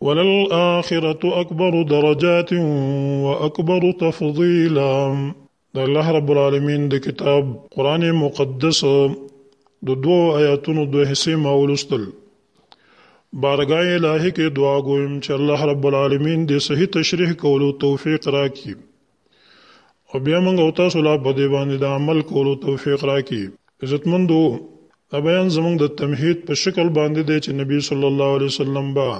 وللآخرة اکبر درجات و اکبر تفضیلا د الله رب العالمین د کتاب قرآن مقدس د دوو آیاتونو دوه حصې ما ولوستل بارګاه الهي کې دعا کوم چې الله رب العالمین دې صحیح تشریح کولو توفیق راکړي او بیا موږ او تاسو لا په دې باندې د عمل کولو توفیق راکړي عزتمندو دا بیان زموږ د تمهید په شکل باندې دی چې نبی صلی الله علیه وسلم با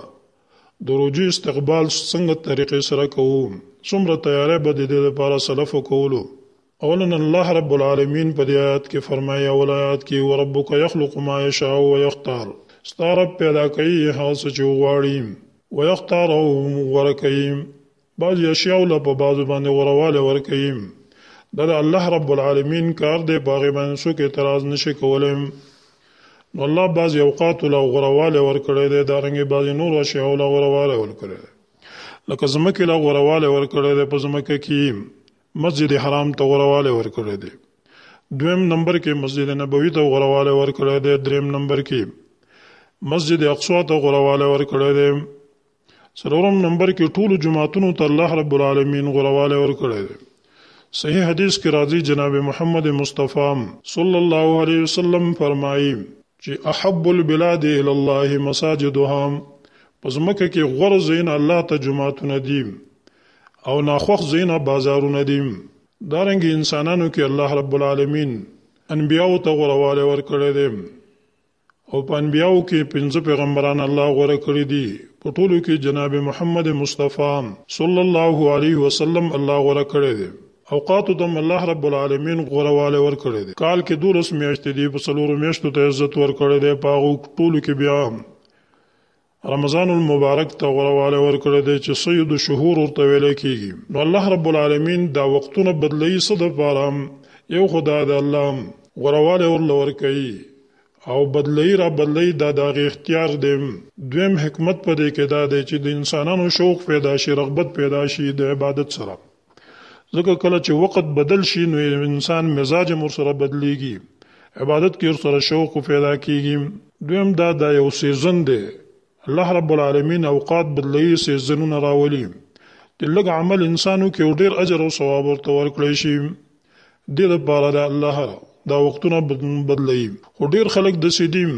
د روجي استقبال څنګه طریقې سره کوو څومره تیارې به د دې لپاره سلف کولو اولا الله رب العالمین په دې آیات کې فرمایي اول آیات کې وربک یخلق ما یشاء و یختار ستاره پیدا کوي هغه څه چې غواړي و یختار او غوړه کوي بعضی اشیاو له په بعضو باندې غوره والی ورکوي دا د الله رب العالمین کار دی په هغې باندې څوک اعتراض نشي کولی نو الله بعضی اوقاتو له غوره والی ورکړی دی دارنګې بعضی نورو اشیاو له غوره والی ورکړی دی لکه ځمکې له غوره والی ورکړی دی په ځمکه کې مسجد حرام ته غوره والی ورکړی دی دویم نمبر کې مسجد نبوي ته غوره والی ورکړی دی دریم نمبر کې مسجد اقصا ته غوره والی ورکړی دی څلورم نمبر کې ټولو جماعتونو ته الله رب العالمین غورواله ورکړی دی صحیح حدیث کې راځي جناب محمد مصطفی صلی الله علیه وسلم فرمایي چې احب البلاد الی الله مساجدها پس مکه کې غور زین الله ته جماعتونه دي او ناخوخ زین بازارونه دي دارنګ انسانانو کې الله رب العالمین انبیاو ته غورواله ورکړی دی او په انبیاو کې پنځه پیغمبران الله غوره کړی دي په ټولو کې جناب محمد مصطفی صلی الله علیه وسلم الله غوره کړی دی اوقاتو تم الله رب العالمین غوره والے ور کړی دی کال کې دولس میاشتې دی په څلورو میاشتو ته عزت ور کړی دی په هغو ټولو کې بیا رمضان المبارک ته غورواله ورکړی دی چې سید شهور ورته ویل کیږي نو الله رب العالمین دا وختونه بدلوي څه دپاره یو خو دا د الله غورواله ورله ورکوي او بدلوي را بدلوي دا د هغې اختیار دی دویم حکمت په دې کې دا دی چې د انسانانو شوق پیدا شي رغبت پیدا شي د عبادت سره ځکه کله چې وخت بدل شي نو انسان مزاج هم ورسره بدلیږي عبادت کې ورسره شوق پیدا کیږي دویم دا دا یو سیزن دی الله رب العالمین اوقات بدلوي سیزنونه راولي د لږ عمل انسانو کې ډیر اجر او ثواب ورته ورکړي شي د دې لپاره د الله دا وختونه بدلوي خو ډیر خلک د سیدیم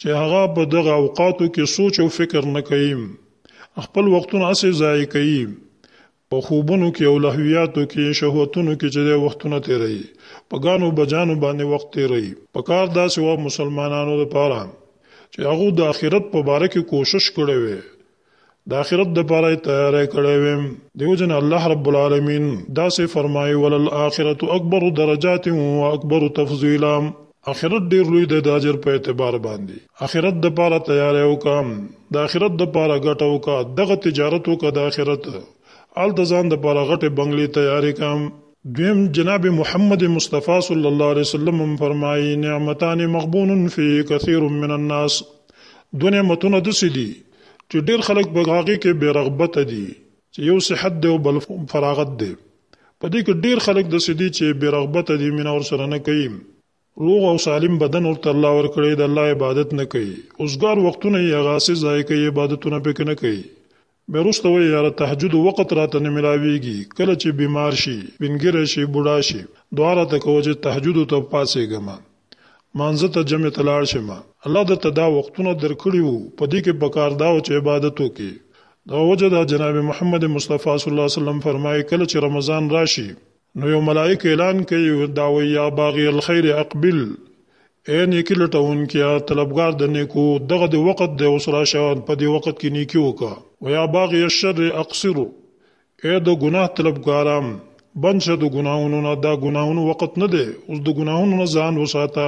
چې هغه په دغه اوقاتو کې سوچ او فکر نه کوي خپل وختونه اسې ضایع کوي په خوبونو کې او لهویاتو کې، شهوتونو کې چې دی وختونه تېروي، په ګانو بجانو باندې وخت تېروي. په کار داسې وه مسلمانانو لپاره چې هغو د آخرت په باره کې کوشش کړی وی، د آخرت لپاره یې تیاری کړی وی. دیو جن الله رب العالمین داسې فرمایي، وللآخرة اکبر درجات واکبر تفضیلا. اخرت ډیر لوی دی د اجر په اعتبار باندې اخرت د پاره تیارې وکا د اخرت د پاره ګټه وکا دغه تجارت وکا د اخرت ال د ځان د پاره غټه بنگلې تیارې کام دویم جناب محمد مصطفی صلی الله علیه وسلم فرمایي نعمتان مغبون فی کثیر من الناس دو نعمتونه د سدي چې ډیر خلک په هغه کې بے رغبت دي چې یو صحت دی او بل فراغت دی په دې کې ډېر خلک داسې دي چې بې رغبته دي، مینه ورسره نه کوي. روغ او سالم بدن ورته الله ورکړی، د الله عبادت نه کوي، اوزګار وختونه یې هغه هسې ضایع کوي، عبادتونه پکې نه کوي. بیا وروسته وایي، یاره تهجد وقت راته نه ملاوېږي، کله چې بیمار شي، سپینږیری شي، بوډا شي، دعا راته کوه چې تهجدو ته پاڅېږم. مانځه ته جمع ته لاړ شم الله د تدا وختونه درکړي وو په دې کې پکار دا او چې عبادت وکي دا وجه دا جناب محمد مصطفی صلی الله علیه وسلم فرمایي کله چې رمضان راشي نو یو ملائک اعلان کوي دا وی یا باغی الخير اقبل اے نیکی لټون کیا طلبگار د نیکو دغه د وخت د اوسرا شان په دې وخت کې نیکی وکا و یا باغی الشر اقصر اې د ګناه طلبګاره! بند شه د ګناهونو نه، دا ګناهونو وقت نه دی، اوس د ګناهونو نه ځان وساته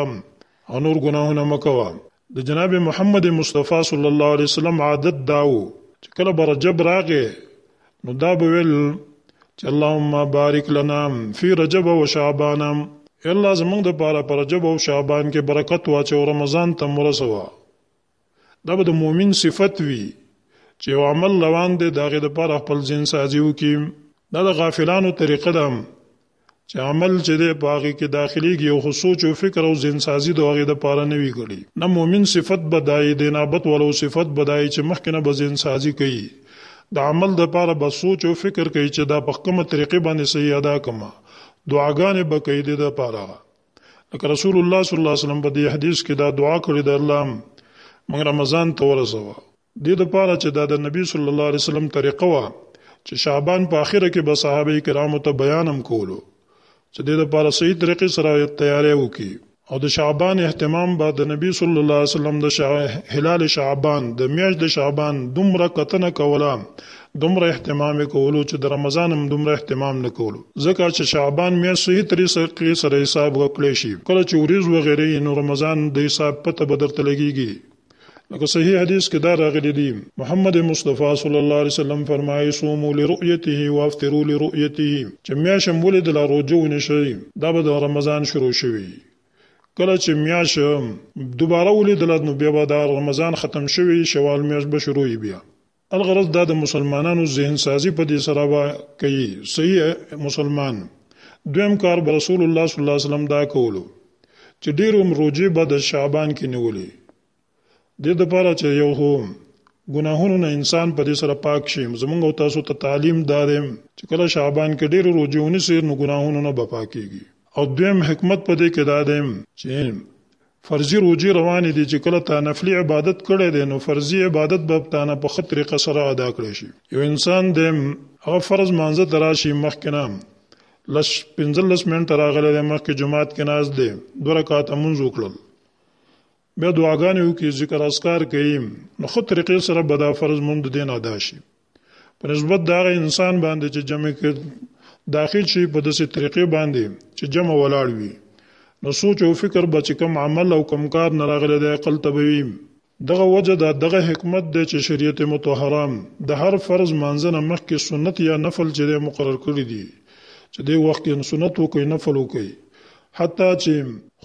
او نور ګناهونه مه کوه. د جناب محمد مصطفی صلی الله علیه وسلم عادت دا وو چې کله به رجب راغی نو دا به ویل چې اللهم بارک لنا فی رجب و شعبان، اې الله زموږ لپاره په رجب او شعبان کې برکت واچوه، رمضان ته مو ورسوه، دا به د مؤمن صفت وي چې یو عمل روان دی د هغې دپاره خپل ذهن سازي وکړي دا د غافلانو طریقه ده چې عمل چې دی په هغې کې داخلېږي یو خو سوچ او فکر او ذهن سازي د هغې دپاره نه وي کړي نه مؤمن صفت به دا یې د نابت ولو صفت به دا یې چې مخکې نه به ذهن سازي کوي د عمل د پاره به سوچ او فکر کوي چې دا په کومه طریقې باندې صحیح ادا کما دعاګانې به کوي د پاره لکه رسول الله صلی الله علیه وسلم په دې حدیث کې دا دعا کړې ده الله موږ رمضان ته ورسوه دې د پاره چې دا د نبی صلی الله علیه وسلم طریقه و چې شعبان په اخره کې به صحابه کرامو ته بیانم کولو چې دې د پاره صحیح طریقې سره تیارې وکړي او د شعبان اهتمام به د نبی صلی الله علیه وسلم د شع... هلال شعبان د میاشت د شعبان دومره کتنه کوله دومره اهتمام یې کولو چې د رمضان هم دومره اهتمام نه کولو ځکه چې شعبان میاشت صحیح طریقې سره حساب وکړی شي کله چې وریځ وغیرې نو رمضان د حساب پته به درته لګیږي لکه صحیح حدیث کې دا راغلي دي محمد مصطفی صلی الله علیه وسلم فرمایي صومو لرؤیته وافطرو لرؤیته چې میاش هم ولې د لا روزه ونشي دا به د رمضان شروع شوي کله چې میاش دوباره ولې د لادنو بیا به د رمضان ختم شوي شوال میاش به شروع بیا الغرض دا د مسلمانانو ذهن سازی په دې سره به کوي صحیح مسلمان دویم کار به رسول الله صلی الله علیه وسلم دا کولو چې ډیر هم روزه به د شعبان کې نیولې د دې لپاره چې یو هو ګناهونو نه انسان په دې سره پاک شي زمونږ او تاسو ته تعلیم دارم چې کله شعبان کې ډیر روزه ونی سیر نو ګناهونو نه به پاکيږي او دویم حکمت په دې کې دا دی چې فرضي روژې روانې دي چې کله تا نفلي عبادت کړی دی نو فرضي عبادت به تانه په ښه طریقه سره ادا کړی شي یو انسان دی هغه فرض مانځه ته راشي مخکې نه لس پنځلس منټه راغلی دی مخکې جماعت کې ناست دی دوه رکعاته مونځ وکړل بیا دعاګانې وکړي ذکر اذکار کوي نو ښه طریقې سره به دا فرض مونږ د دین ادا شي په نسبت دا غي انسان باندې چې جمع کې داخل شي په داسې طریقې باندې چې جمع ولاړ وي نو سوچ او فکر به چې کم عمل او کم کار نه راغلی دی عقل ته به وي دغه وجه دا دغه حکمت دی چې شریعت متطهره د هر فرض مانځنه مخکې سنت یا نفل چې مقرر کړی دی چې د وخت کې سنت وکړي نفل وکړي حتی چی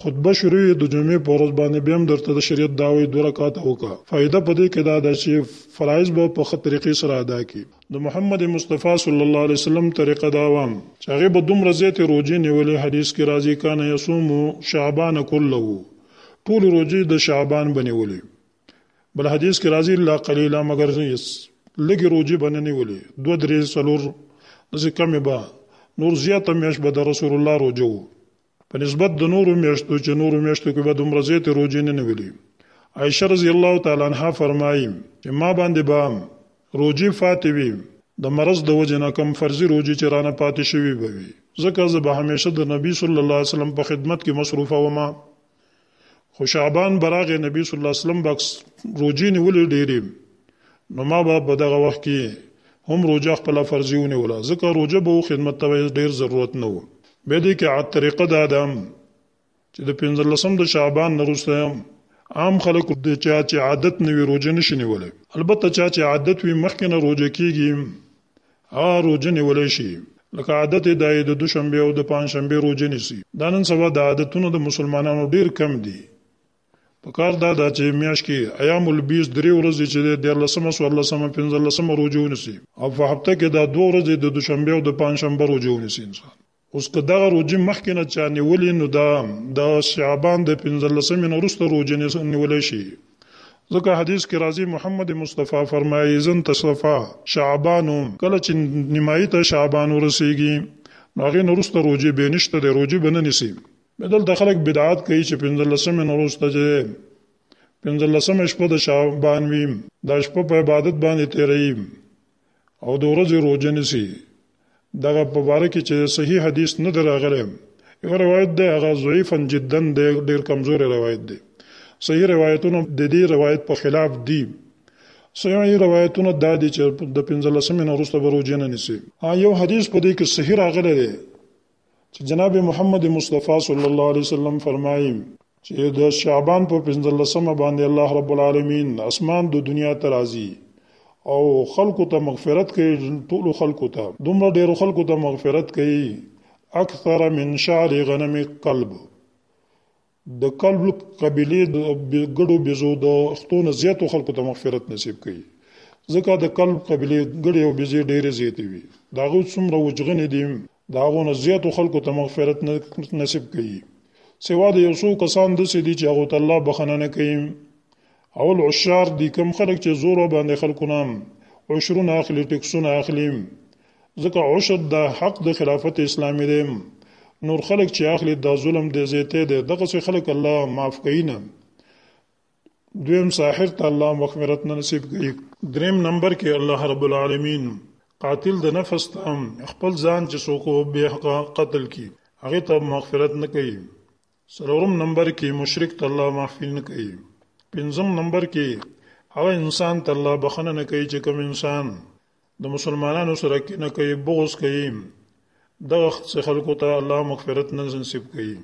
خطبه شروع وی دجمعی په ورځ باندی بیا هم درته د شریعت دعوی دوه رکعته وکه فایده په دی کی دا ده چی فرایض به په ښه طریقی سره ادا کی د محمد مصطفی صلی الله علیه وسلم طریقه دا وه چی هغی به دومره زیاتی روژی نیولی حدیث کی راځی کان یصوم شعبان کله ټولی روژی د شعبان به نیولی. بل حدیث کې راځي لا قلیلا مگر یس لګي روزي باندې نیولې دوه درې څلور داسې کمې به نور زیاته میاشت به د رسول الله روزه وو په نسبت د نورو میاشتو چې نورو میاشتو کې به دومره زیاتې روزې نه نیولې عائشه رضی الله تعالی عنها فرمایي چې ما باندې به روزي فاتې وي د مرض د وجې نه کم فرضي روزي چې رانه پاتې شوي به وي ځکه زه به همیشه د نبی صلی الله علیه وسلم په خدمت کې مصروفه ومه خو شعبان براغه نبی صلی الله علیه وسلم بکس روجی نیولې ډېرې نو ما به په دغه وخت کې هم روجه خپل فرضي ونیوله ځکه روجه به خدمت ته ډېر ضرورت نه و به دې کې عادت طریقه دا ده چې د 15 د شعبان نرسته عام خلک د چا چې عادت نه وي روجه نشي نیولې البته چا چې عادت وي مخکې نه روجه کیږي هغه روژه نیولی شي لکه عادت یې دی د دوشنبې او د پنجشنبې روژه نیسي دا نن سبا د عادتونو د مسلمانانو ډېر کم دي په کار دا ده چې میاشت کې ایام البیز درې ورځې چې دی دیارلسمه څوارلسمه پنځلسمه روژه ونیسي او په هفته کې دا دوه ورځې د دوشنبې او د پنجشنبه روژه ونیسي انسان اوس که دغه روژې مخکې نه چا نیولې نو دا د شعبان د پنځلسمې نه وروسته روژې نیولی شي ځکه حدیث کې راځي محمد مصطفی فرمایي زن تصفا شعبان کله چې نیمایي ته شعبان ورسیږي نو هغې نه وروسته روژې بې نشته دی روژې به نه نیسي دلته خلک بدعات کوي چې پنځلسمې نه وروسته چې پنځلسمه شپه د شعبان وي دا شپه په عبادت باندې تېروي او د ورځې روژه نیسي دغه په باره کې چې صحیح حدیث نه دی راغلی یو روایت دی هغه ضعیفا جدا دی ډېر کمزوری روایت دی صحیح روایتونه د دې روایت په خلاف دي صحیح روایتونه دا دي چې د پنځلسمې نه وروسته به روژه نه نیسي یو حدیث په دې کې صحیح راغلی دی چې جناب محمد مصطفی صلی الله علیه وسلم فرمایي چې د شعبان په 15مه باندې الله رب العالمین اسمان د دنیا ته راځي او خلکو ته مغفرت کوي ټول خلکو ته دومره ډیرو خلکو ته مغفرت کوي اکثر من شعر غنم قلب د کلب قبیلې د ګډو بیزو د اختو نه زیاتو خلکو ته مغفرت نصیب کړي ځکه د کلب قبیلې ګډې او بیزې ډېرې زیاتې وي د هغوی څومره وجغنې دي د هغو نه زیاتو خلکو ته مغفرت نصیب کوي سوا د یو څو کسان داسې دي چې هغو ته الله بخښنه نه کوي او العشار دي کوم خلک چې زور باندې خلکو نه عشرونه اخلي ټکسونه اخلي ځکه عشر دا حق د خلافت اسلامي دی نور خلک چې اخلي دا ظلم دی زیته دی دغه څه خلک الله معاف کوي نه دویم ساحر ته الله مغفرت نه نصیب کوي دریم نمبر کې الله رب العالمین قاتل د نفس تام خپل ځان چې څوک به حق قتل کی هغه ته مغفرت نه کوي سرورم نمبر کې مشرک ته الله معافي نه کوي پنځم نمبر کې هغه انسان ته الله بخنه نه کوي چې کوم انسان د مسلمانانو سره کینه کوي بغض کوي دغه خلکو ته الله مغفرت نه نصیب کوي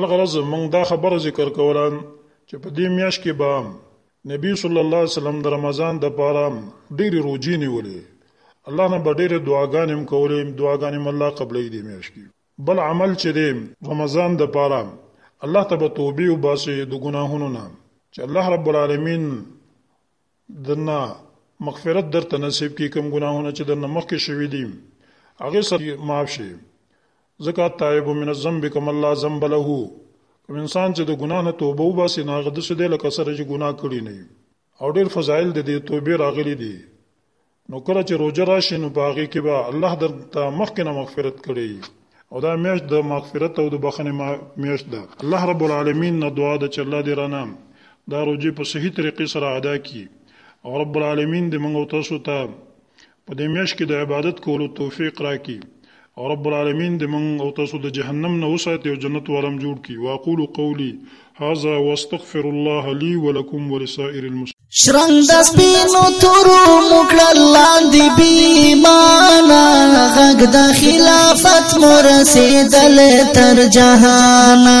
الغرض موږ دا خبره ذکر کوله چې په دې میاش کې به نبی صلی الله علیه وسلم د رمضان د پاره ډېری روزي نیولې الله نه به ډېرې دعاګانې هم کولې دعاګانې هم الله قبلې دې میاش کې بل عمل چې دی رمضان د پاره الله ته به توبې وباسي د ګناهونو نه چې الله رب العالمین دنا مغفرت درته نصیب کی کوم ګناهونه چې درنه مخکې شوي دي هغه سره معاف شي زکات تائب من الذنب کما لا ذنب له کوم انسان چې د ګناه نه توبه وباسي نه غد سده لکه سره چې ګناه کړی نه او ډېر فضایل د دې توبې راغلي دي نو کله چې روژه راشي نو په هغې کې به الله درته مخکې نه مغفرت کړی او دا میاشت د مغفرت او د بخښنې میاشت ده الله رب العالمین نه دعا ده چې الله دې رانه دا روژې په صحیح طریقې سره ادا کړي او رب العالمین دې موږ تاسو ته په دې میاشت کې د عبادت کولو توفیق راکړي او رب العالمين دې موږ او تاسو د جهنم نه وساتي او جنت والا هم جوړ کړي واقول قولي هذا واستغفر الله لي ولكم ولسائر المسلمين شرنګ د سپینو تورو مکړل لاندې بیمانا غږ د خلافت مو رسیدل تر جهانا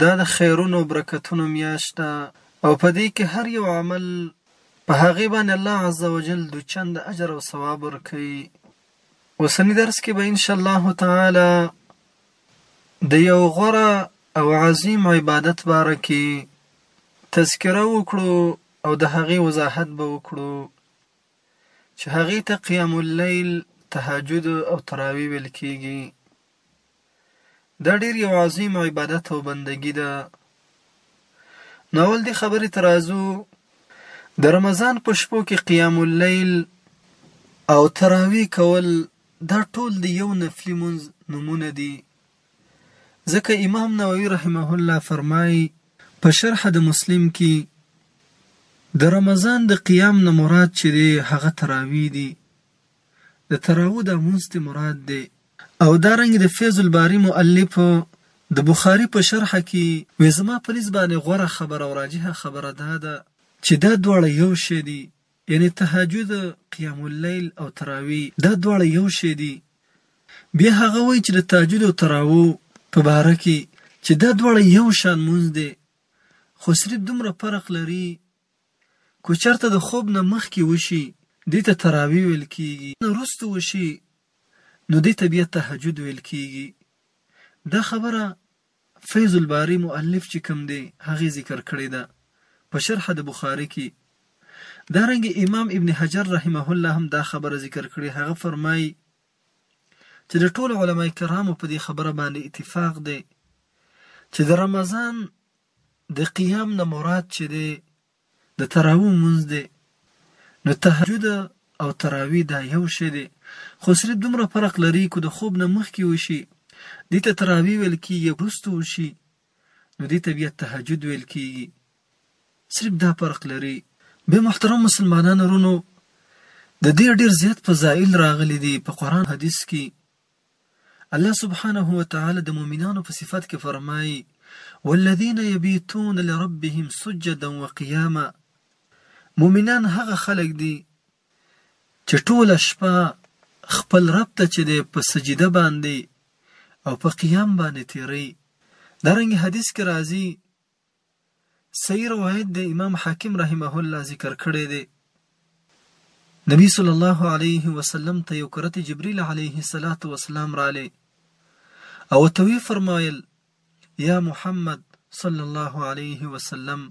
دا د خیرونو او برکتونو میاشت ده او په دې کې هر یو عمل په هغې باندې الله عز وجل دوچند اجر او ثواب ورکوي اوسني درس کې به ان شاء الله تعالی د یو غوره او عظیم عبادت باره کې تذکره وکړو او د هغې وضاحت به وکړو چې هغې ته قیام اللیل تهجد او تراوی ویل کیږي دا ډیر یو عظیم عبادت او بندګی ده نو اول دی خبری ته راځو د رمضان په شپو کې قیام اللیل او تراوی کول دا ټول دی یو نفلی منز نمونه دی ځکه امام نووی رحمه الله فرمای په شرح د مسلم کی د رمضان د قیام نه مراد چې دی هغه تراوی دی د تراوو دا منز تی مراد دی او دا رنګ د فیض الباري مؤلف د بخاري په شرح کي وي زما په لیځ باندي غوره خبره او راجحه خبره دا ده چي دا دواړه یو شی دي یعني تهجد قیام اللیل او تراوی دا دواړه یو شی دي بیا هغه وایي چي د تهجد او تراوو په باره کي چي دا دواړه یو شان مونځ دی خو صرف دومره فرق لري که چرته د خوب نه مخکې وشي دې ته تراویح ویل کیږي نه وروسته وشي نو دې ته بیا تهجد ویل کیږي دا خبره فیض الباري مؤلف چې کوم دی هغې ذکر کړې ده په شرح د بخاري کې دا رنګ امام ابن حجر رحمه الله هم دا خبره ذکر کړې هغه فرمایي چې د ټول علما کرامو په دې خبره باندې اتفاق دی چې د رمضان د قیام نه مراد چې دی د تراوو مونځ دی نو تهجد او تراوی دا یو شی دی خو صرف دومره فرق لري که د خوب نه مخکې وشي دې ته تراوی ویل کیږي وروسته وشي نو دې ته بیا تهجد ویل کیږي صرف دا فرق لري به محترم مسلمانانو رونو د دې ډیر زیات فضایل راغلي دي په قران حدیث کې الله سبحانه وتعالی د مؤمنانو په صفت کې فرمایي والذین یبیتون لربهم سجدا وقیاما مؤمنان هغه خلک دي چې ټوله شپه خپل رب ته چې دی په سجده باندې او په قیام باندې تیری دارنګ حدیث کې راځي صحیح روایت د امام حاکم رحمه الله ذکر کړی دی نبی صلی الله علیه وسلم ته یو کرت جبرئیل علیه السلام رالی او ته وی فرمایل یا محمد صلی الله علیه وسلم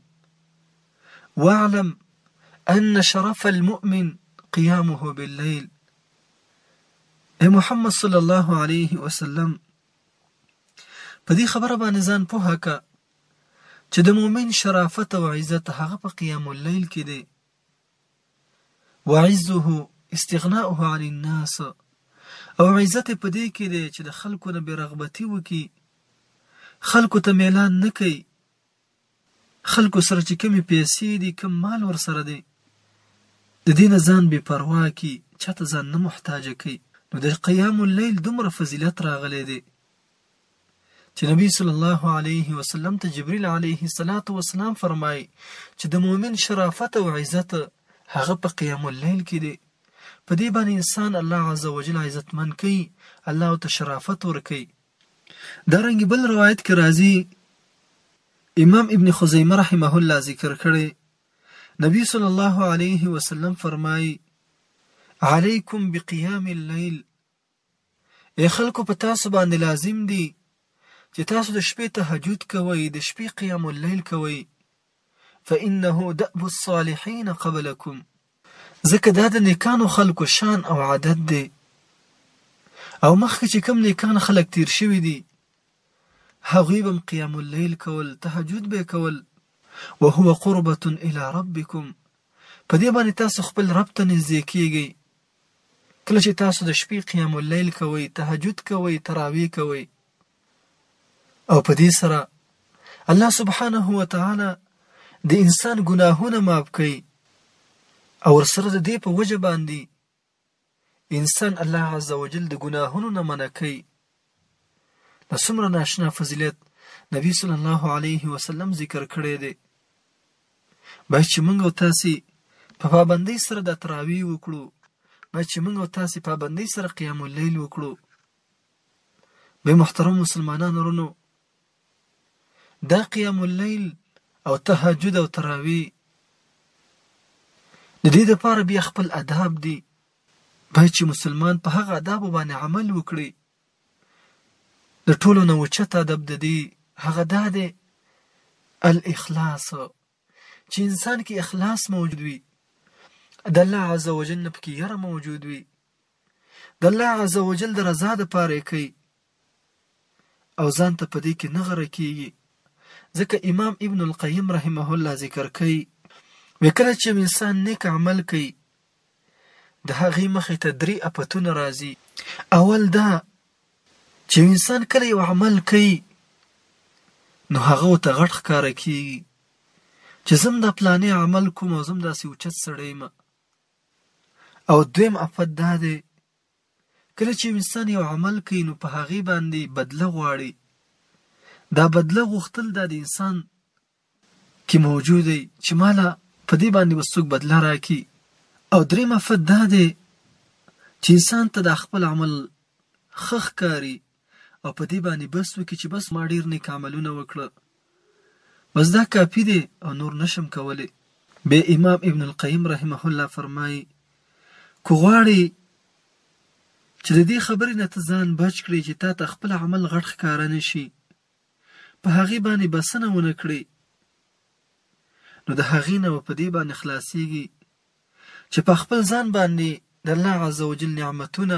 واعلم ان شرف المؤمن قيامه بالليل اے محمد صلی الله علیه وسلم په دې خبره باندې ځان پوهه کا چې د مؤمن شرافت او عزت هغه په قیام اللیل کې دی وعزه استغناؤه عن الناس او عزت په دې کې دی چې د خلکو نه برغبتی وکي خلکو ته میلان نه کوي خلکو سره چې کمی پیسې دي کم مال ور سره دی د دین ځان بے پروا کی چاته ځان نه محتاج کی نو د قیام الليل دومره فضیلت راغلی دی چې نبی صلی الله علیه وسلم ته جبرئیل علیه السلام فرمایي چې د مؤمن شرافت او عزت هغه په قیام اللیل کې دی په دې باندې انسان الله عزوجل عزتمن کوي الله ته شرافت ورکوي دا رنګ بل روایت کې راځي امام ابن خزیمه رحمه الله ذکر کړي نبی صلی الله علیه وسلم فرمایي علیکم بقیام الليل ای خلکو په تاسو باندې لازم دي چې تاسو د شپې تهجد کوئ د شپې قیام اللیل کوئ فإنه دأب الصالحین قبلکم ځکه دا د نیکانو خلکو شان او عادت دی او مخکې چې کوم نیکان خلک تیر شوي دي هغوی به قیام اللیل کول تهجد به کول وهو قربة الى ربکم په دې باندې تاسو خپل رب ته نږدې کیږئ کله چې تاسو د شپې قیام اللیل کوئ، تهجد کوئ، تراویح کوئ او په دې سره الله سبحانه وتعالی د انسان ګناهونه معاف کوي او ورسره د دې په وجه باندې انسان الله عزوجل د ګناهونو نه منع کوي د څومره ناشنا فضیلت نبی صلی الله علیه وسلم ذکر کړی دی باید چې موږ او تاسو په پابندۍ سره د تراوی وکړو باید چې موږ او تاسو پابندۍ سره قیام الليل وکړو به محترم مسلمانانو ورونو دا قیام الليل او تهجد او تراوی د دې لپاره بیا خپل آداب دي باید چې مسلمان په هغه ادابو باندې عمل وکړي د ټولو نه اوچت ادب د دې هغه دا دی الاخلاص چې انسان کې اخلاص موجود وي د الله عز وجل نه پکې یره موجود وي د الله عز وجل د رضا د پاره کوي او ځان ته په دې کې نه غره کېږي ځکه امام ابن القیم رحمه الله ذکر کوي وی کله چې انسان نیک عمل کوي د هغې مخې ته درې اپتونه راځي اول دا چې انسان کله یو عمل کوي نو هغه ورته غټ ښکاره کېږي چې زم دا پلانې عمل کوم او زم داسې اوچت سړی یم او دویم افت دا دی کله چې یو انسان یو عمل کوي نو په هغې باندې بدله غواړي دا بدله غوښتل دا د انسان کې موجود دی چې مالا په دې باندې وسوک بدله راکي او درې مفد دا دی چې انسان ته دا خپل عمل خخ کاری او په دې باندې بس وکړي چې بس ما ډېر نیک عملونه وکړه بس دا کافي دی او نور نشم کولی به امام ابن القیم رحمه الله فرمایي کو غواړي چې د دې خبرې نه ته ځان بچ کړې چې تا ته خپل عمل غټ ښکاره نه شي په هغې باندې بسنه ونه کړې نو د هغې نه په دې باندې خلاصېږي چې په خپل ځان باندې د الله عز وجل نعمتونه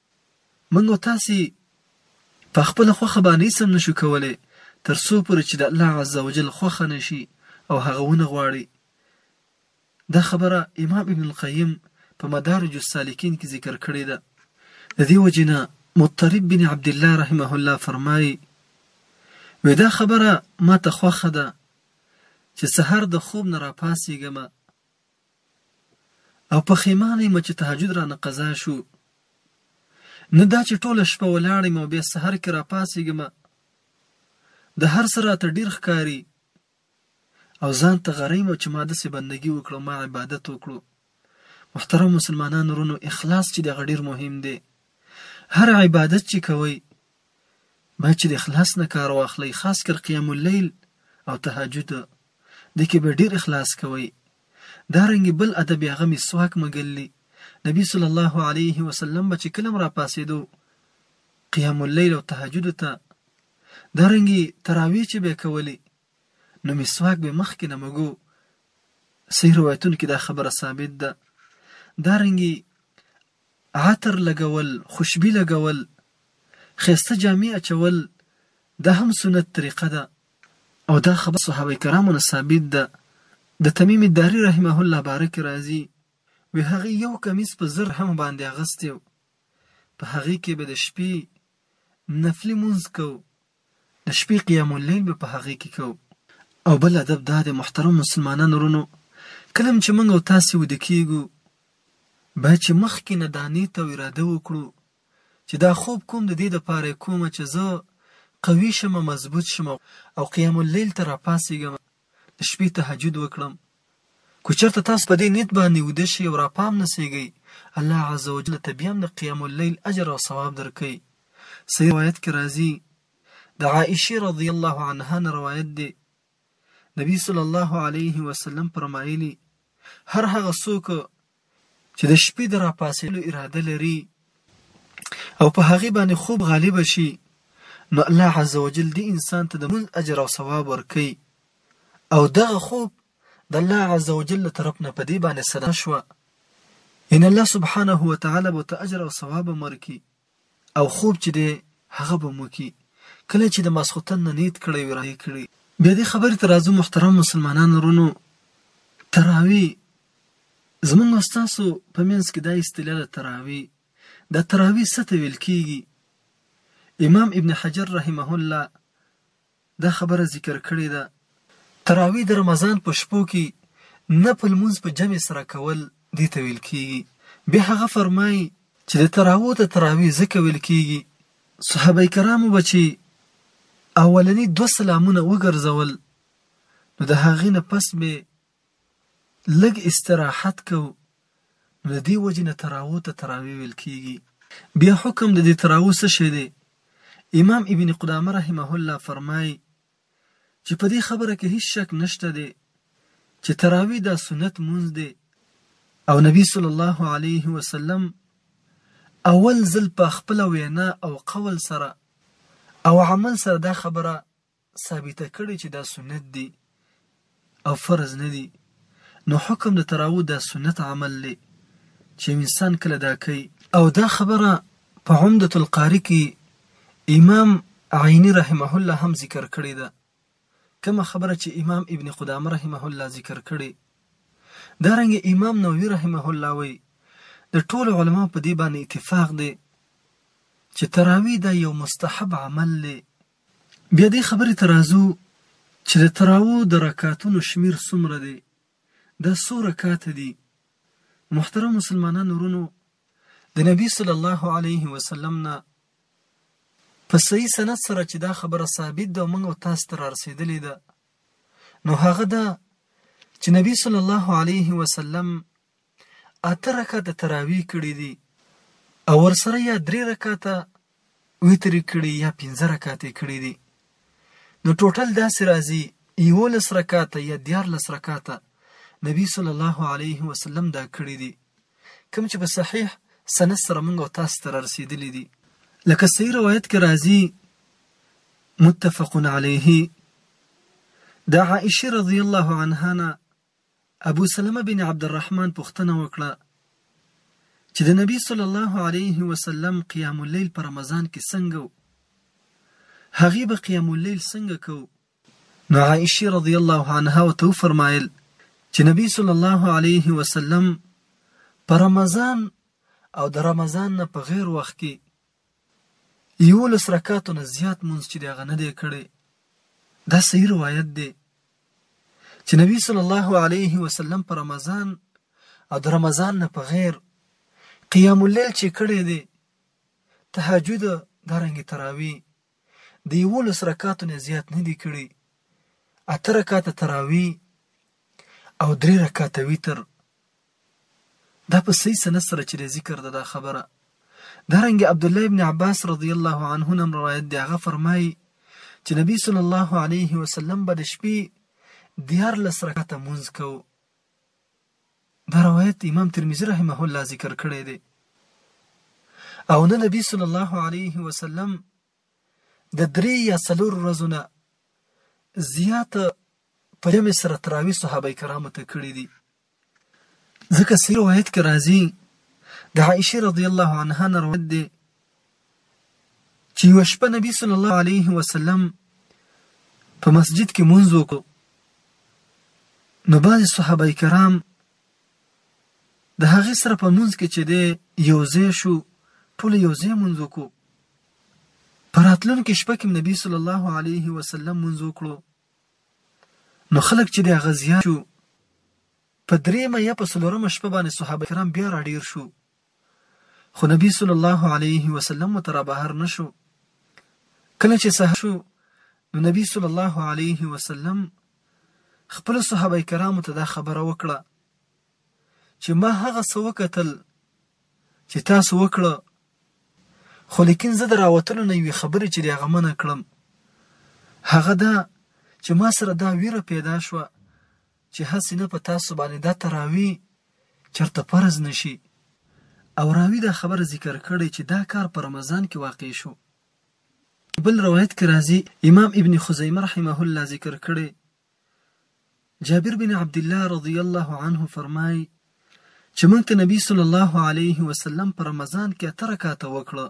موږ او تاسې په خپله خوښه باندې هیڅ هم نشو کولی تر څو پورې چې د الله عز وجل خوښه نشي او هغه ونه غواړي دا خبره امام ابن القیم په مدارج السالکین کې ذکر کړې ده د دې وجې نه مضطرب بن عبدالله رحمه الله فرمایي وی دا خبره ما ته خوښه ده چې سهار د خوب نه راپاسېږم او پښیمانه یم چې تهجد رانه قضا شو نه دا چې ټوله شپه ولاړ یم او بیا سحر کې راپاڅیږم د هر څه راته ډیر ښکاري او ځان ته غره یم چې ما داسې بندګي وکړو ما عبادت وکړو محترم مسلمانانو ورونو اخلاص چې دغه ډیر مهم دی هر عبادت چې کوئ به چې د اخلاص نه کار واخلئ خاص کر قیام اللیل او تهجد د کې به ډیر اخلاص کوئ دا رنګ بل ادب هغه مسواک مګلی نبی صلی الله علیه وسلم به چې کلم را پاسېدو قیام اللیل او تهجد ته دا رنګ تراوی چې به کولی نو مسواک به مخکې نه مګو صحیح روایتونو کې دا خبره ثابت ده دا رنګ عطر لګول خوشبي لګول خيسته جامي اچول دا هم سنت طريقه ده او دا خبره صحابه کرامو نه ثابت ده د تميم الداري رحمه الله باره کي راځي وي هغي يو کميس په زر درهمو باندي اغستي په هغي کي به د شپي نفلي مونځ کو د شپې قیام اللیل به په هغې کې کوو. او بل ادب دا دی محترمو مسلمانانو وروڼو کله هم چې موږ او تاسې ویده کېږو باید چې مخکې نه دا نیت او اراده وکړو چې دا خوب کوم د دې لپاره یې کوم چې زه قوي شم، مضبوط شم او قیام اللیل ته راپاڅېږم. د شپې تهجد وکړم که چرته تاسو په دې نیت باندې وده شي او را پام نسیږئ الله عز وجل ته بیا هم د قیام اللیل اجر او ثواب درکوي صحیح روایت کې راځي د عائشه رضی الله عنها نه روایت دی نبی صلی الله علیه وسلم فرمایلی هر هغه څوک چې د شپې د راپاڅېدلو اراده لري او په هغې باندې خوب غالبه شي نو الله عز وجل دې انسان ته د منځ اجر او ثواب ورکوي او دغه خوب د الله عز وجل له طرف نه په دې باندې صدقه شوه یعنې الله سبحانه وتعالی به ته اجر او ثواب هم ورکړي او خوب چې دی هغه به هم وکړي کله چې د ماسخوتن نه نيت کړی وي راويح کړي. بيا دې خبرې ته راځو محترمو مسلمانانو ورونو تراويح زمونږ او ستاسو په مينځ کې دا اصطلاح ده تراويح دا تراويح څه ته ويل کيږي امام ابن حجر رحمه الله دا خبره ذکر کړې ده. تراویح د رمضان په شپو کې نفل لمونځ په جمع سره کول دې ته ویل کیږي. بیا هغه فرمایي چې د تراوو ته تراویح ځکه ویل کیږي صحابه کرامو به چې اولني دوه سلامونه وګرځول نو د هغې نه پس به لږ استراحت کوو نو د دې وجې نه تراوو ته تراوې ویل کېږي. بیا حکم د دې تراوو څه شی دی؟ امام ابن قدامه رحمه الله فرمایي چې په دې خبره کې هیڅ شک نشته دی چې تراوې دا سنت مونځ دی او نبی صلی الله علیه وسلم اول ځل په خپله وینا او قول سره او عمل سره دا خبره ثابته کړي چې دا سنت دي او فرض نه دي نو حکم د تراو دا سنت عمل دی چې انسان کله دا کوي او دا خبره په عمدة القاری کې امام عینی رحمه الله هم ذکر کړی ده کومه خبره چې امام ابن قدامه رحمه الله ذکر کړی دا رنګ امام نووي رحمه الله وی د ټول علما په دې باندې اتفاق دی چې تراوی دا یو مستحب عمل دی بیا دې خبرې ته راځو چې د تراوو د رکعتونو شمیر څومره دی؟ دا څو رکعته دي؟ محترم مسلمانانو ورونو د نبی صلی الله علیه وسلم نه په صحیح سند سره چې دا خبره ثابت ده او موږ او تاسو ته رارسېدلې ده نو هغه دا چې نبی صلی الله علیه وسلم اته رکعته تراویح کړي دي او ورسره یا درې رکعته وتر کړي یا پنځه رکعته کړي دي نو ټوټل داسې راځي یولس رکعته یا دیارلس رکعته نبی صلی الله علیه وسلم دا کړي دي کوم چې په صحیح سند سره موږ او تاسو ته رسیدلي دي لکه صحیح روایت کې راځي متفق علیه د عائشه رضی الله عنها نه ابو سلمه بن عبدالرحمن پوښتنه وکړه چې د نبی صلی الله علیه وسلم قیام اللیل په رمضان کې څنګه و هغې به قیام اللیل څنګه کو نو عائشه رضی الله عنها ورته وفرمایل چې نبی صلی الله علیه وسلم په رمضان او د رمضان نه په غیر وخت کې یوولس رکعاتو نه زیات مونځ چې دی هغه نه دی کړی دا صحیح روایت دی چې نبی صلی الله علیه وسلم په رمضان او د رمضان نه په غیر قیام اللیل چې کړی دی تهجد دارنګ تراوی د یوولس رکعاتو نه زیات نه دی کړی اته رکعاته تراوی او درې رکعاته ویتر دا په صحیح سند سره چې دی ذکر ده دا خبره دارنګه عبدالله ابن عباس رضی الله عنه نم روایت دی هغه فرمایي چې نبی صلی الله علیه وسلم به د شپې دیارلس رکعته مونځ کو دا روایت امام ترمذی رحمه الله ذکر کړی دی او نه نبی صلی الله علیه وسلم د درې یا څلور ورځو نه زیاته په جمع سره تراوی صحابه کرامو ته کړی دي ځکه صحیح روایت کې راځي د عائشه رضی الله عنها نه روایت دی چې یو شپه نبی صلی الله علیه وسلم په مسجد کې مونږ وکړو نو بعض صحابه کرام د هغه سره په مونږ کې چې دی یو ځای شو ټول یو ځای مونږ وکړو پراتلونکو شپه کې نبی صلی الله علیه وسلم مونږ وکړو نو خلک چې دې هغه زیات شو په دریمه یا په څلورمه شپه باندې صحابه کرام بیا راډیر شو خو نبی صلی الله علیه وسلم ته را بهر نشو کله چې سهار شو نو نبی صلی الله علیه وسلم خپل صحابه کرامو ته دا خبره وکړه چې ما هغه څه وکتل چې تاسو وکړه خو لیکن زه د راوتلو نه یوې خبرې چې د هغه منع کړم هغه دا چې ما سره دا ویره پیدا شوه چې هسې نه په تاسو باندې دا تراوی چرته فرض نشي او راوی دا خبره ذکر کړې چې دا کار په رمضان کې واقع شو بل روایت کې راځي امام ابن خزیمه رحمه الله ذکر کړي جابر بن عبدالله رضی الله عنه فرمای چې موږ ته نبی صلی الله علیه وسلم په رمضان کې اته رکعاته وکړه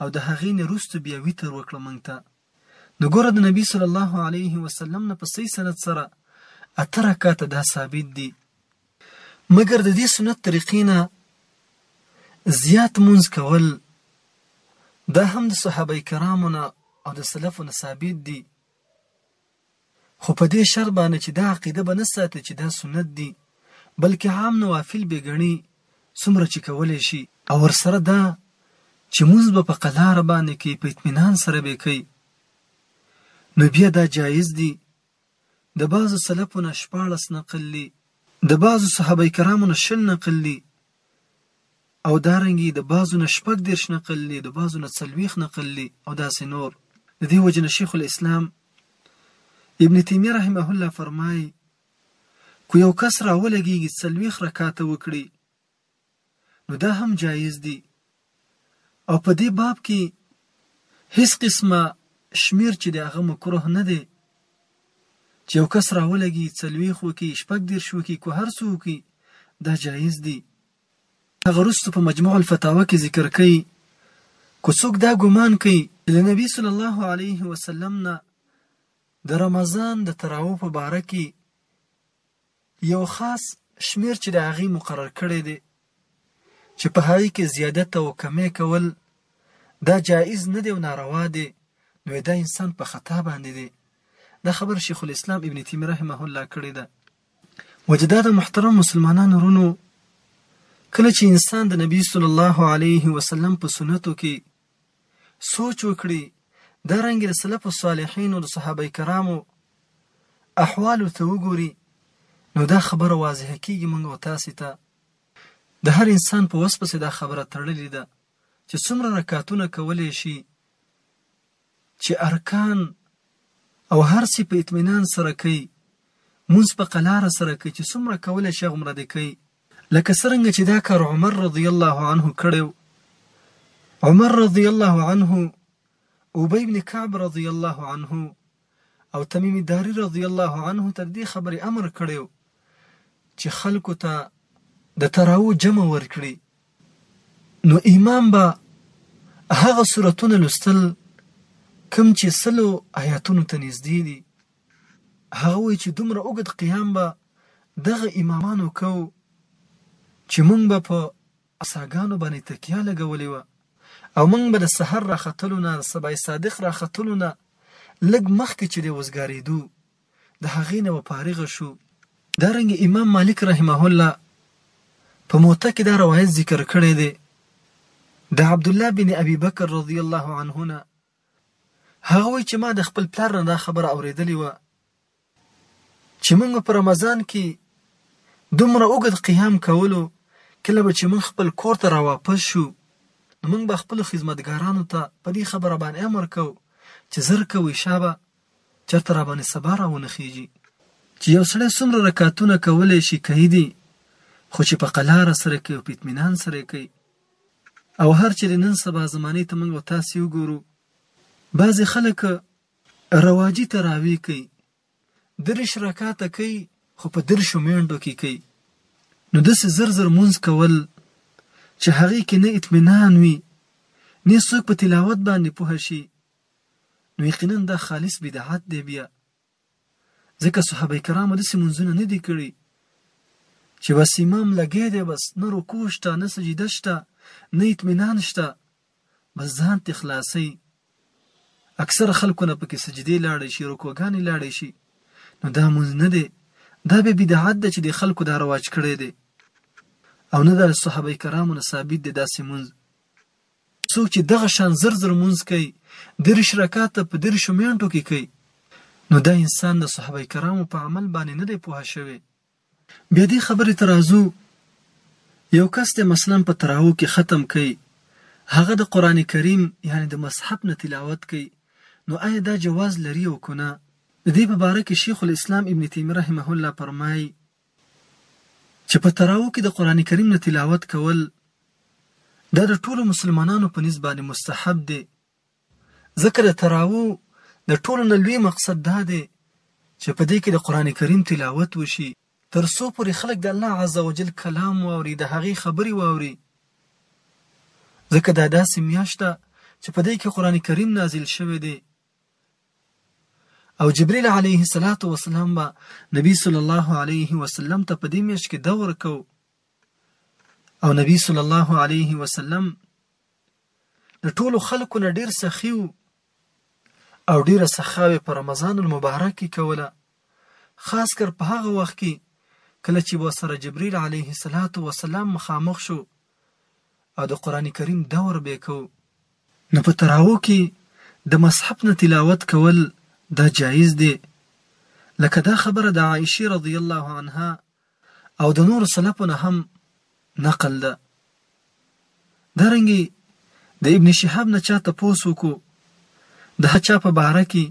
او د هغې نه وروسته بیا ویتر وکړه موږ ته نو ګوره د نبی صلی الله علیه وسلم نه په صحیح سند سره اته رکعاته دا ثابت دي مګر د دې سنت طریقې نه زیات مونځ کول دا هم د صحابه کرامو نه او د سلفو نه ثابت دي خو په دې شرط باندې چې دا عقیده به نه ساتي چې دا سنت دي بلکې عام نوافل به ګڼي څومره چې کولی شي او ورسره دا چې مونځ به په قلاره باندې کوي په اطمینان سره به کوي نو بیا دا جایز دي د بعضو سلفو نه شپاړس نقل دي د بعضو صحابه کرامو نه شل نقل دي او دا رنګي د بعضو نه شپږ دېرش نقل دي د بعضو نه څلوېښت نقل دي او داسې نور د دې وجه نه شیخ الاسلام ابن تیمیه رحمه الله فرمایي که یو کس راولګېږي څلوېښت رکاته وکړي نو دا هم جایز دي او په دې باب کې هیڅ قسمه شمیر چې د هغه مکروه نه دی چې یو کس راولګي څلويخ وکي شپږ دیرش وکي کو هر څو وکي دا جایز دي هغه رستو په مجموع الفتاوا کې ذکر کوي کو څوک دا ګمان کوي چې نبی صلی الله علیه وسلم نه د رمضان د تراو په باره کې یو خاص شمېر چې د هغې مقرر کړی دی چې په هغې کې زیادت او کمی کول دا جائز نه دی او ناروا دی نو دا انسان په خطا باندې دی دا خبر شیخ الاسلام ابن تیمیه رحمه الله کړی ده وجدا د محترم مسلمانانو رونو کله چې انسان د نبی صلی الله علیه وسلم په سنتو کې سوچ وکړي دا رنګ د سلف الصالحین او د صحابه کرامو احوال ته وګوري نو دا خبره واضحه کیږي موږ او تاسو ته د هر انسان په وس پسې دا خبره تړلې ده چې څومره رکعتونه کولای شي چې ارکان او هر څه په اطمینان سره کوي مونږ په قلار سره کوي چې څومره کولای شي غمره دې کوي لکه څرنګه چې دا کار عمر رضی الله عنه کړی عمر رضی الله عنه ابی بن کعب رضی الله عنه او تمیم داری رضی الله عنه تر دې خبرې امر کړی چې خلکو ته د تراو جمع ورکړي نو امام به هغه سورتونه لوستل کوم چې سلو آیاتونو ته نږدې دي هغه وایي چې دومره اوږد قیام به دغه امامانو کوو چې مونږ به په عصاګانو باندې تکیه لګولې وه او مونږ به د سحر راختلو نه د سبای صادق راختلو نه لږ مخکې چې د وزګارېدو د هغې نه به فارغ شو دا رنګ امام مالک رحمه الله په موته کې دا روایت ذکر کړی دی د عبدالله بن ابي بکر رضی الله عنه نه هغه وايي چې ما د خپل پلار نه دا خبره اورېدلې وه چې موږ به په رمضان کې دومره اوږد قیام کولو کله به چې موږ خپل کور ته راواپس شو نو موږ به خپلو خدمتګارانو ته په دې خبره باندې امر کوو چې زر کوئ شابه چېرته راباندې سبا راونه خیږي چې یو سړی څومره رکاتونه کولی شي کوي دي خو چې په قلاره سره کوي او په اطمینان سره کوي او هر چې د نن سبا زمانې ته موږ او تاسې وګورو بعضې خلک رواجي تراوی کوي درش رکاته کوي خو په درشو مینډو کې کوي نو داسې زر زر مونځ کول چې هغې کې نه اطمینان وي نه څوک په تلاوت باندې پوه شي نو یقینا دا خالص بدعت دی بیا ځکه صحابه کرامو داسې منځونه نه دي کړي چې بس امام لګی دی بس نه رکوع شته نه سجده شته نه اطمینان شته بس ځان ته خلاصي اکثر خلکو نه پکې سجدي لاړې شي رکوګانې لاړې شي نو دا مونږ نه دی دا به بدعت ده چې د خلکو دا رواج کړی دی او نه د صحابه کرامو نه ثابت دی داسې مونږ څوک چې دغه شان زر زر مونځ کوي دېرش رکعته په دېرشو مېنټو کې کوي نو دا انسان د صحابه کرامو په عمل باندې نه دی پوه شوی بیا دې خبرې ته راځو یو کس دی مثلا په تراو کې ختم کوي هغه د قران کریم یعنی د مصحف نه تلاوت کوي نو آیا دا جواز لري او کنه د دې په باره کې شیخ الاسلام ابن تیمیه رحمه الله فرمایي چې په تراو کې د قرآن کریم نه تلاوت کول دا د ټولو مسلمانانو په نس باندې مستحب دی ځکه د تراو د ټولو نه لوی مقصد دا دی چې په دې کې د قرآن کریم تلاوت وشي تر څو پورې خلک د الله عز وجل کلام واوري د هغې خبرې واوري ځکه دا داسې میاشت ده چې په دې کې قرآن کریم نازل شوی دی او جبريل عليه الصلاه والسلام با نبی صلی الله علیه وسلم ته په دې میش کې دور کو او نبی صلی الله علیه وسلم د ټولو خلکو نه ډیر سخیو او ډیره سخاوي په رمضان المبارک کې کوله خاص کر په هغه وخت کې کله چې و سره جبريل عليه السلام مخامخ شو او د قران کریم دور به کو نو په تراوو کې د مصحف نه تلاوت کول دا جائز دی لکه دا خبره د عائشه رضی الله عنها او د نور سلفو نه هم نقل ده دارنګي د ابن شهاب نه چاته پوسو کو د هچا په باره کې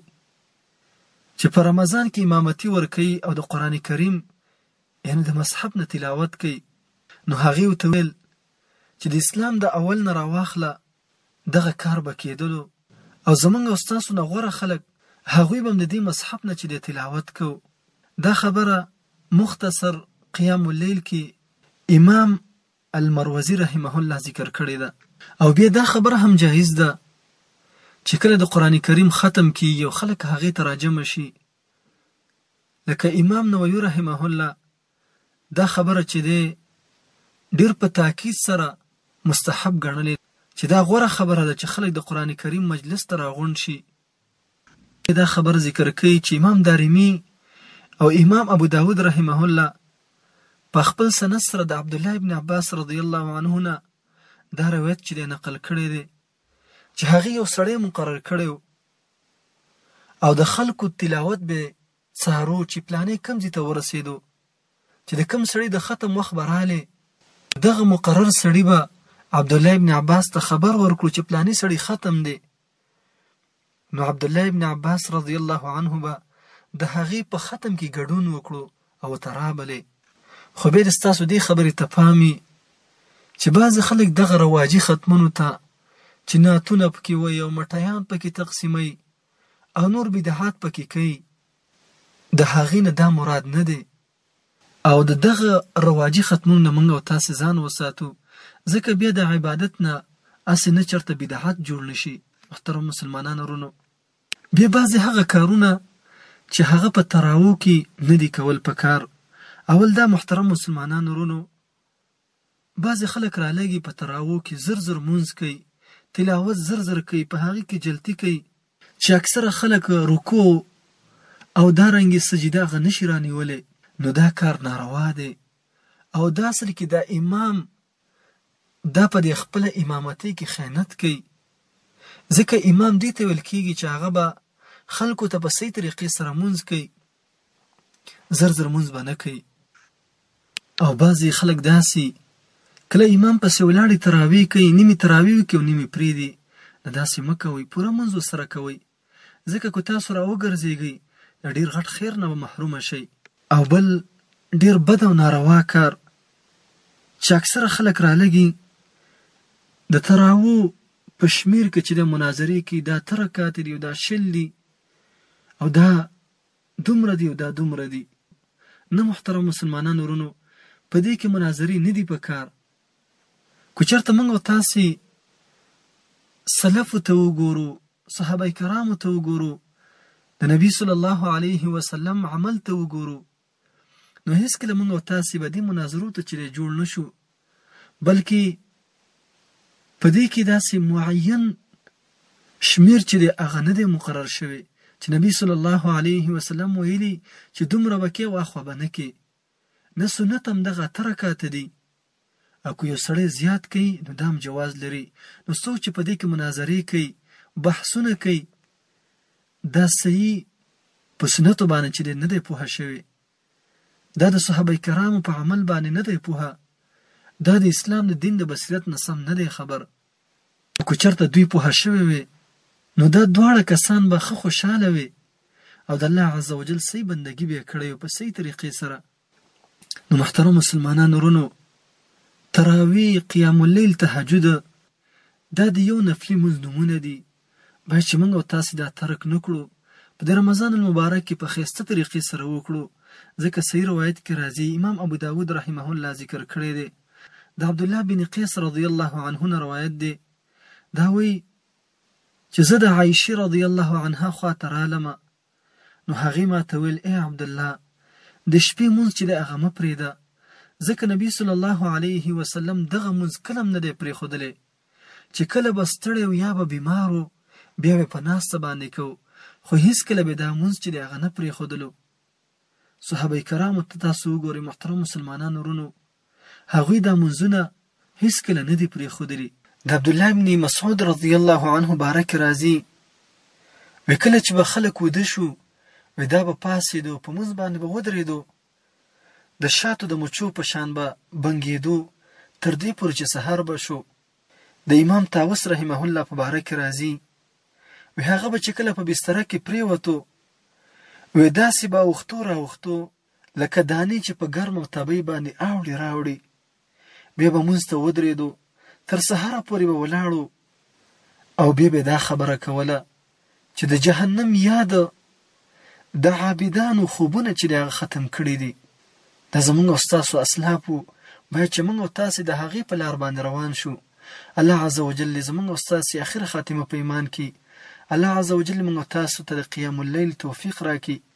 چې په رمضان کې امامتي ورکي او د قران کریم یعنی د مصحف نه تلاوت کوي نو هغه وتویل چې د اسلام د اول نه راواخله دغه کار به کېدلو او زمونږ او ستاسو نه غوره خلک هغوی به هم د دې مصحف نه چې دی تلاوت کو دا خبره مختصر قیام اللیل کې امام المروزي رحمه الله ذکر کړې ده او بیا دا خبره هم جایز ده چې کله د قران کریم ختم کیږي او خلک هغه ته راجمع شي لکه امام نووي رحمه الله دا خبره چې دی ډېر په تاکید سره مستحب ګڼلې چې دا غوره خبره ده چې خلک د قرآن کریم مجلس ته راغونډ شي دا خبره ذکر کوي چې امام دارمي او امام ابو داود رحمه الله په خپل سند سره د عبد الله ابن عباس رضی الله عنه نه دا روایت چې نقل کړی دی چې هغه یو سړی مقرر کړی او د خلکو تلاوت به څارو چې پلانی کوم ځي ته ورسیدو چې د کوم سړی د ختم وخت به رالی دغه مقرر سړی به عبدالله ابن عباس ته خبر ورکړو چې پلانی سړی ختم دی نو عبدالله ابن عباس رضی الله عنه به د هغې په ختم کې ګډون وکړو او ته رابلې خو بیا د ستاسو دې خبرې ته پامي چې بعضې خلک دغه رواجي ختمونو ته چې ناتونه پکې وي او مټیان پکې تقسیموي او نور بدعات پکې کوي د هغې نه دا مراد نه دی او د دغه رواجي ختمونو نه موږ او تاسې ځان وساتو ځکه بیا د عبادت نه اسې نه چرته بدعات جوړ نشي محترم مسلمانان ورونو بیا بعضې هغه کارونه چې هغه په تراو کې نه دي کول پکار اول دا محترم مسلمانان ورونو بعضی خلک رالږی په تراوو کی زر زر مونځ کوي تلاوت زر زر کوي په هغه کی جلتی کوي. چی اکثره خلک رکوع او دا رنګی سجده هغه نشی رانیولی نو دا کار ناروا دی او دا اصل کی دا امام دا په دی خپله امامتی کی خیانت کوي ځکه امام دی ته ویل کیږی چی هغه به خلکو ته په صحیح طریقی سره مونځ کوي زر زر مونځ به نه کوي او بعضې خلک داسې کله امام پسې ولاړې تراوی کوي نیمې تراوی وکړي او نیمې پرېږدي نو داسې مه کوئ پوره مونځ ورسره کوئ ځکه که تاسو راوګرځېږئ د ډېر غټ خیر نه به محروم شئ او بل ډېر بد او ناروا کار چې اکثره خلک رالګي د تراوو په شمیر کې چې د مناظرې کې دا تر کات دی او دا شل دی او دا دومره دی او دا دومره دی نه محترم مسلمانانو ورونو په دې کې مناظرې نه دی په کار که چېرته موږ او تاسې سلفو ته وګورو صحابه کرامو ته وګورو د نبی صلی الله علیه وسلم عمل ته وګورو نو هیڅکله موږ او تاسې به دې مناظرو ته چې جوړ نه شو بلکې په دې کې داسې معین شمیر چې هغه نه دی مقرر شوی چې نبی صلی الله علیه وسلم ویلي چې دومره وکې واخوا به نه کې نه سنت هم دغه ترکات دي او که یو سړی زیات کوي نو دام جواز لري نو څوک چې په دې کې مناظرې کوي بحثونه کوي دا صحیح په سنتو باندې چې دی نه دی پوه شوی دا د صحابه کرامو په عمل باندې نه دی پوه دا د اسلام د دین د بصیرت نه سم نه دی خبر که چرته دوی پوه شوی وي نو دا دواړه کسان به خه خوشاله وي او د الله عزوجل صحیح بندگی به کړی په صحیح طریقې سره نو محترم مسلمانانو ورونو تراوی قیام اللیل تهجد دا د یو نفلی مونځ نومونه دي باید چې موږ او تاسو دا ترک نه کړو په د رمضان المبارک کې په خیسته طریقې سره وکړو ځکه صحیح روایت کې راځي امام ابو داود رحمه الله ذکر کړی دی د عبد الله بن قیس رضی الله عنه نه روایت دی دا وی چې زه د عائشه رضی الله عنها خواته رالم نو هغې ماته ویل، اې عبدالله! د شپې مونځ چې دی هغه مه پرېږده، ځکه نبي صلی الله علیه وسلم دغه مونځ کله هم نه دی پرېښودلی، چې کله به ستړی و یا به بیمار و بیا به په ناسته باندې کوو، خو هیڅکله به دا مونځ چې دی هغه نه پرېښودلو. صحابه کرامو ته تاسو وګورئ محترم مسلمانانو وروڼو! هغوی دا منځونه هیڅکله نه دي پرېښودلي. د عبدالله بن مسعود رضی الله عنه باره کې راځي، وې کله چې به خلک وده شو، وې دا به پاڅېدو، په مونځ باندې به ودرېدو، د شاتو د مچو په شان به بنګېدو، تر دې پورې چې سهار به شو. د امام طاوس رحمه الله په باره کې راځي، وې هغه به چې کله په بستره کې پرېوتو، وې داسې به اوښتو راوښتو لکه دانې چې په ګرمه تبۍ باندې اوړي راوړي. بیا به مونځ ته ودرېدو، تر سهاره پورې به ولاړو او بیا به دا خبره کوله چې د جهنم یاد د عابدانو خوبونه چې دی هغه ختم کړي دي. دا زمونږ او ستاسو اسلاف وو، باید چې مونږ او تاسې د هغې په لار باندې روان شو. الله عز وجل دې زمونږ او ستاسې اخره خاتمه په ایمان کې الله عز وجل مونږ او تاسو ته د قیام اللیل توفیق راکړي.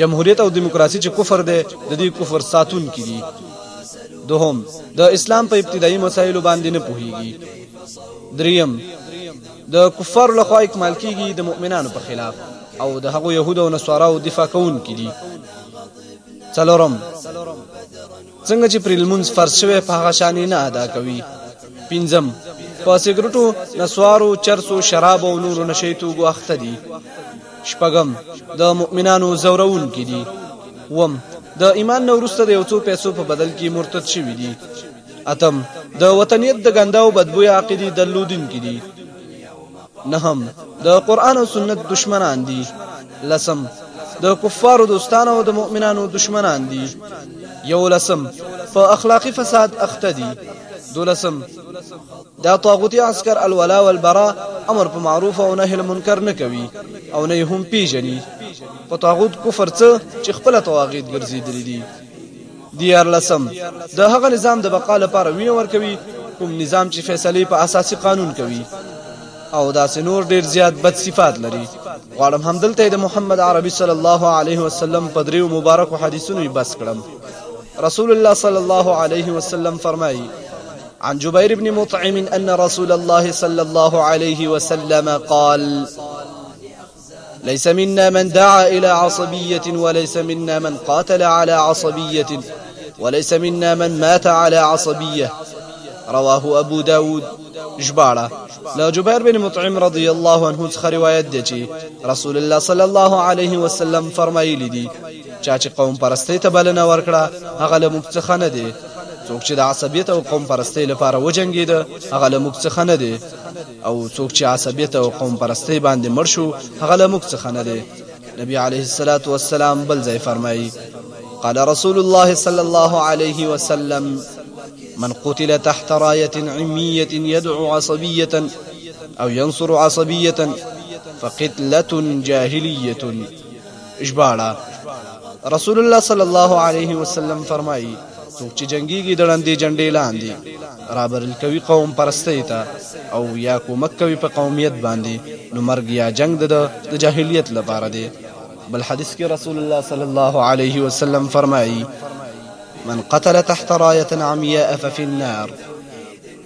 جمهوریت او دیموکراسي چې کفر دی د دې کفر ساتونکي دي دوهم د اسلام په ابتدایي مسایلو باندې نه پوهیږي دریم د کفار لخوا اکمال کیږي د مؤمنانو په خلاف او د هغو يهود او نصاراو دفاع کوونکي دي څلورم څنګه چې پرې لمونځ فرض شوی په هغه شان نه ادا کوي پنځم په سګرټو نسوارو چرسو شراب او نورو نشې توګو اخته دي شپږم، د مؤمنانو ځورونکي دي. اووم، د ایمان نه وروسته د یو څو پیسو په بدل کې مرتد شوي دي. اتم، د وطنیت د ګنده او بدبویه عقیدې درلودونکي دي. نهم، د قرآن او سنت دشمنان دي. لسم، د کفارو دوستان او د مؤمنانو دشمنان دي. یولسم، په اخلاقي فساد اخته دي. دولسم، دا طاغوتي عسکر الولاء والبراء امر په معروف او نهي المنکر نه کوي او نه یې هم پیژني. په طاغوت کفر څه چې خپله طواغیت ګرځېدلي دي. دیارلسم، د هغه نظام د بقا لپاره وینه ورکوي کوم نظام چې فیصلې په اساسي قانون کوي. او داسې نور ډېر زیات بد صفات لري. غواړم همدلته یې د محمد عربي صلی الله علیه وسلم په دریو مبارکو حدیثونو یې بس کړم. رسول الله صلی الله علیه وسلم فرمایي عن جبير بن مطعم أن رسول الله صلى الله عليه وسلم قال ليس منا من دعا إلى عصبية وليس منا من قاتل على عصبية وليس منا من مات على عصبية رواه أبو داود جبارة لا جبار بن مطعم رضي الله عنه خروايت ويدتي رسول الله صلى الله عليه وسلم فرمي لدي چا چې قوم پرستۍ ته بلنه ورکړه هغه له موږ څخه نه دی، څوک چې د عصبیت او قوم پرستۍ لپاره وجنګیده هغه له موږ څخه نه دی او څوک چې عصبیت او قوم پرستۍ باندې مړ شو هغه له موږ څخه نه دی. نبی علیه الصلاة والسلام بل ځای فرمایي قال رسول الله صلی الله علیه وسلم من قتل تحت راية عمية يدعو عصبية أو ينصر عصبية فقتلة جاهلية ژباړه، رسول الله صلی الله علیه وسلم فرمایي، څوک چې جنګیږي د ړندې جنډې لاندې رابرل کوي قوم پرستۍ ته او یا کومک کوي په قومیت باندې نو مرګ یا جنګ د د جاهلیت لپاره دی بل حدیث کې رسول الله صلی الله علیه وسلم فرمایي من قتل تحت رايه عمياء ففي النار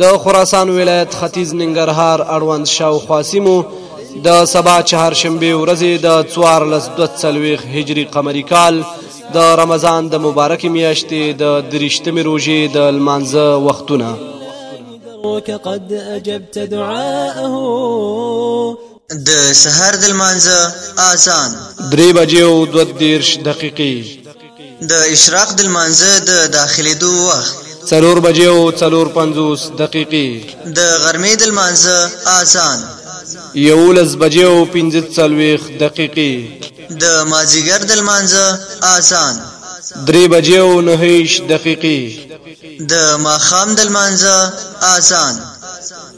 د خراسان ولایت ختیځ ننګرهار اړوند شاوخوا سیمو د سبا چهارشنبې ورځې د څوارلس دوه څلوېښت هجري قمري کال د رمضان د مبارکې میاشتې د درېشتمې روژې د لمانځه وختونه قد أجبت دعاءه د سهار د لمانځه آذان. درې بجې او دوه دېرش دقیقې. د اشراق د لمانځه د داخلېدو وخت. څلور بجې او څلور پنځوس دقیقې. د غرمې د لمانځه آذان. یوولس بجې او پنځه څلوېښت دقیقې. د مازیګر د لمانځه آذان. درې بجې او نهه دقیقې. د ماښام د لمانځه آذان.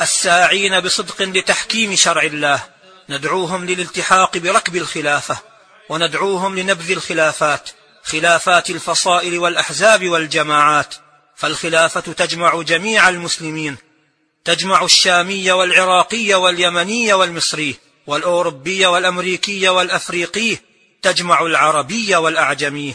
الساعين بصدق لتحكيم شرع الله ندعوهم للالتحاق بركب الخلافة وندعوهم لنبذ الخلافات خلافات الفصائل والأحزاب والجماعات فالخلافة تجمع جميع المسلمين تجمع الشامي والعراقي واليمني والمصري والأوروبي والأمريكي والأفريقي تجمع العربي والأعجمي